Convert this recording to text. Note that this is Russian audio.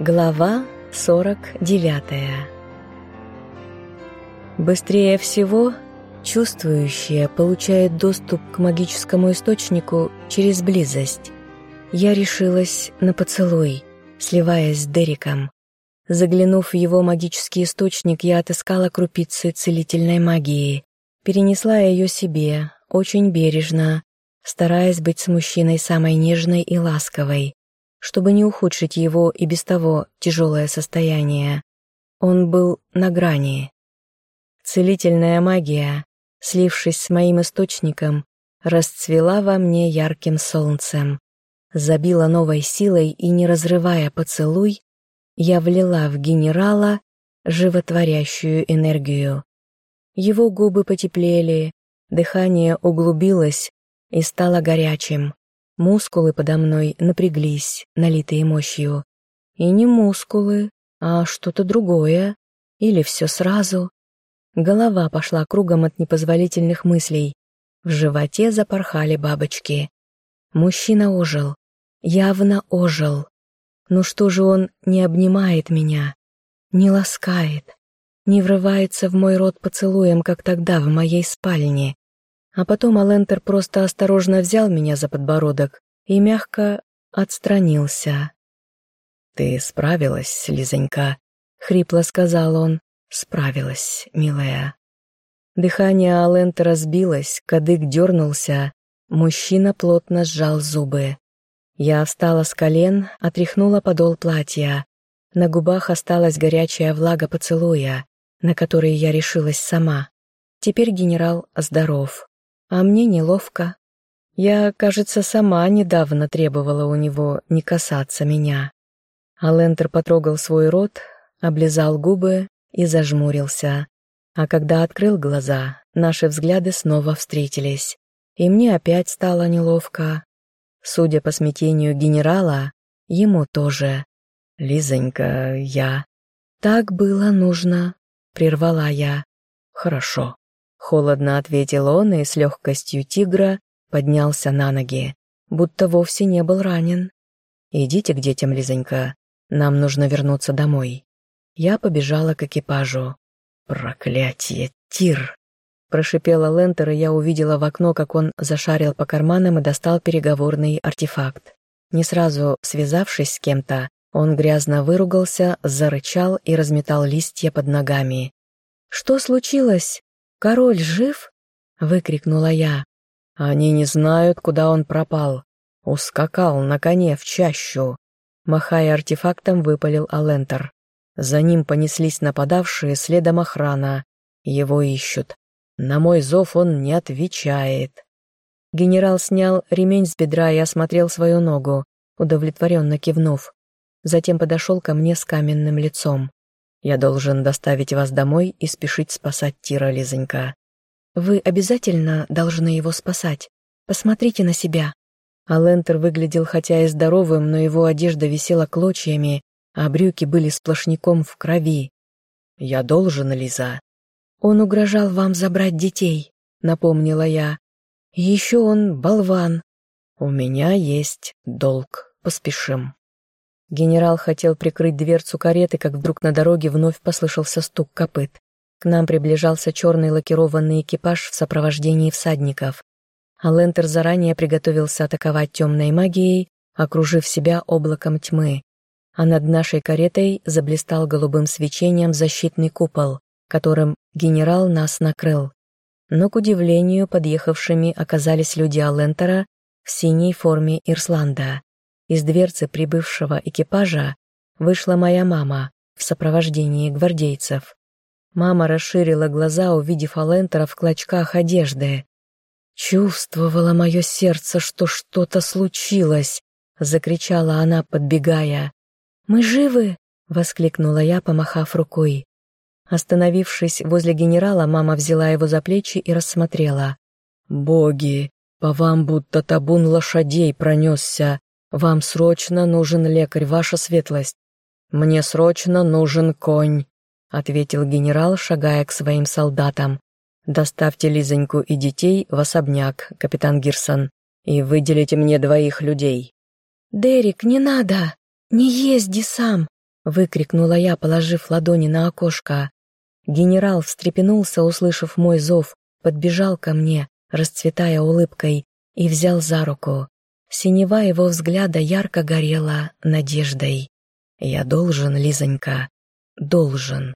Глава 49 Быстрее всего чувствующее получает доступ к магическому источнику через близость. Я решилась на поцелуй, сливаясь с Дериком. Заглянув в его магический источник, я отыскала крупицы целительной магии, перенесла ее себе, очень бережно, стараясь быть с мужчиной самой нежной и ласковой чтобы не ухудшить его и без того тяжелое состояние. Он был на грани. Целительная магия, слившись с моим источником, расцвела во мне ярким солнцем, забила новой силой и, не разрывая поцелуй, я влила в генерала животворящую энергию. Его губы потеплели, дыхание углубилось и стало горячим. Мускулы подо мной напряглись, налитые мощью. И не мускулы, а что-то другое. Или все сразу. Голова пошла кругом от непозволительных мыслей. В животе запорхали бабочки. Мужчина ожил. Явно ожил. Ну что же он не обнимает меня, не ласкает, не врывается в мой рот поцелуем, как тогда в моей спальне? А потом Алентер просто осторожно взял меня за подбородок и мягко отстранился. «Ты справилась, Лизонька», — хрипло сказал он. «Справилась, милая». Дыхание Алентера сбилось, кадык дернулся, мужчина плотно сжал зубы. Я встала с колен, отряхнула подол платья. На губах осталась горячая влага поцелуя, на который я решилась сама. Теперь генерал здоров а мне неловко. Я, кажется, сама недавно требовала у него не касаться меня. Алентер потрогал свой рот, облизал губы и зажмурился. А когда открыл глаза, наши взгляды снова встретились. И мне опять стало неловко. Судя по смятению генерала, ему тоже. «Лизонька, я...» «Так было нужно», — прервала я. «Хорошо». Холодно ответил он и с легкостью тигра поднялся на ноги, будто вовсе не был ранен. «Идите к детям, Лизонька, нам нужно вернуться домой». Я побежала к экипажу. «Проклятие, Тир!» Прошипела Лентер, и я увидела в окно, как он зашарил по карманам и достал переговорный артефакт. Не сразу связавшись с кем-то, он грязно выругался, зарычал и разметал листья под ногами. «Что случилось?» «Король жив?» — выкрикнула я. «Они не знают, куда он пропал. Ускакал на коне в чащу». Махая артефактом, выпалил Алентер. За ним понеслись нападавшие, следом охрана. Его ищут. На мой зов он не отвечает. Генерал снял ремень с бедра и осмотрел свою ногу, удовлетворенно кивнув. Затем подошел ко мне с каменным лицом. Я должен доставить вас домой и спешить спасать Тира, Лизонька. Вы обязательно должны его спасать. Посмотрите на себя. Алентер выглядел хотя и здоровым, но его одежда висела клочьями, а брюки были сплошняком в крови. Я должен, Лиза. Он угрожал вам забрать детей, напомнила я. Еще он болван. У меня есть долг, поспешим. Генерал хотел прикрыть дверцу кареты, как вдруг на дороге вновь послышался стук копыт. К нам приближался черный лакированный экипаж в сопровождении всадников. А Лентер заранее приготовился атаковать темной магией, окружив себя облаком тьмы. А над нашей каретой заблистал голубым свечением защитный купол, которым генерал нас накрыл. Но, к удивлению, подъехавшими оказались люди Алентера в синей форме Ирсланда. Из дверцы прибывшего экипажа вышла моя мама в сопровождении гвардейцев. Мама расширила глаза, увидев Алентера в клочках одежды. «Чувствовало мое сердце, что что-то случилось!» — закричала она, подбегая. «Мы живы!» — воскликнула я, помахав рукой. Остановившись возле генерала, мама взяла его за плечи и рассмотрела. «Боги, по вам будто табун лошадей пронесся, «Вам срочно нужен лекарь, ваша светлость». «Мне срочно нужен конь», — ответил генерал, шагая к своим солдатам. «Доставьте Лизоньку и детей в особняк, капитан Гирсон, и выделите мне двоих людей». «Дерек, не надо! Не езди сам!» — выкрикнула я, положив ладони на окошко. Генерал встрепенулся, услышав мой зов, подбежал ко мне, расцветая улыбкой, и взял за руку. Синева его взгляда ярко горела надеждой. «Я должен, Лизонька, должен».